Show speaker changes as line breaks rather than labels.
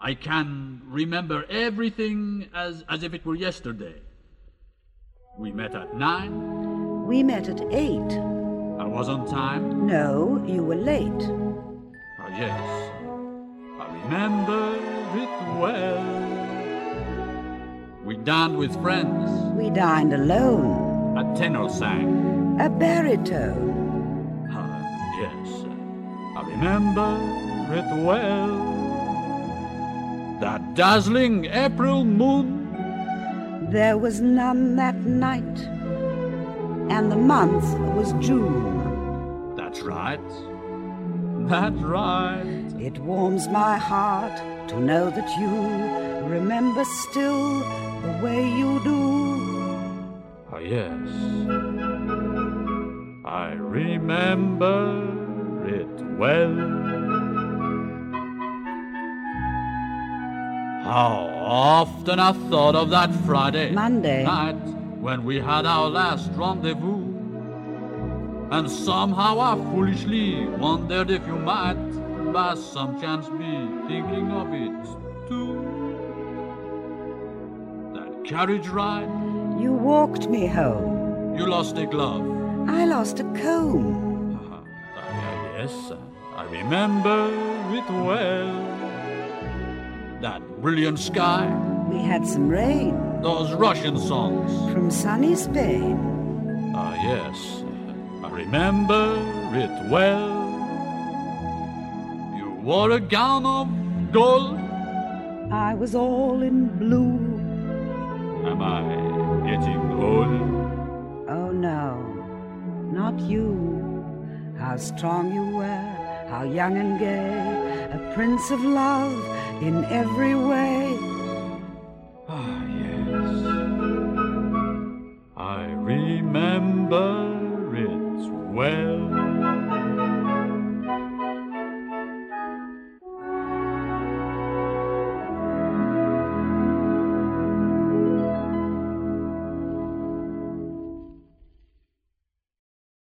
I can remember everything as, as if it were yesterday. We met at nine.
We met at eight.
I was on time.
No, you were late.
Ah, yes. I remember it well. We dined with friends.
We dined alone.
A tenor sang.
A baritone.
Ah, yes. I remember it well. That dazzling April moon.
There was none that night, and the month was June.
That's right. That's right.
It warms my heart to know that you remember still the way you do.
Ah, yes. I remember it well. How often I thought of that Friday
Monday.
night when we had our last rendezvous. And somehow I foolishly wondered if you might, by some chance, be thinking of it too. That carriage ride,
You walked me home.
you lost a glove.
I lost a comb.
Ah, yes, I remember it well. That brilliant sky,
We had some rain
those Russian songs.
from sunny Spain.
Ah, yes, I remember it well. You wore a gown of gold.
I was all in blue.
Am I getting old?
Oh no, not you. How strong you were, how young and gay, a prince of love in every way.
Ah, yes. I remember it well.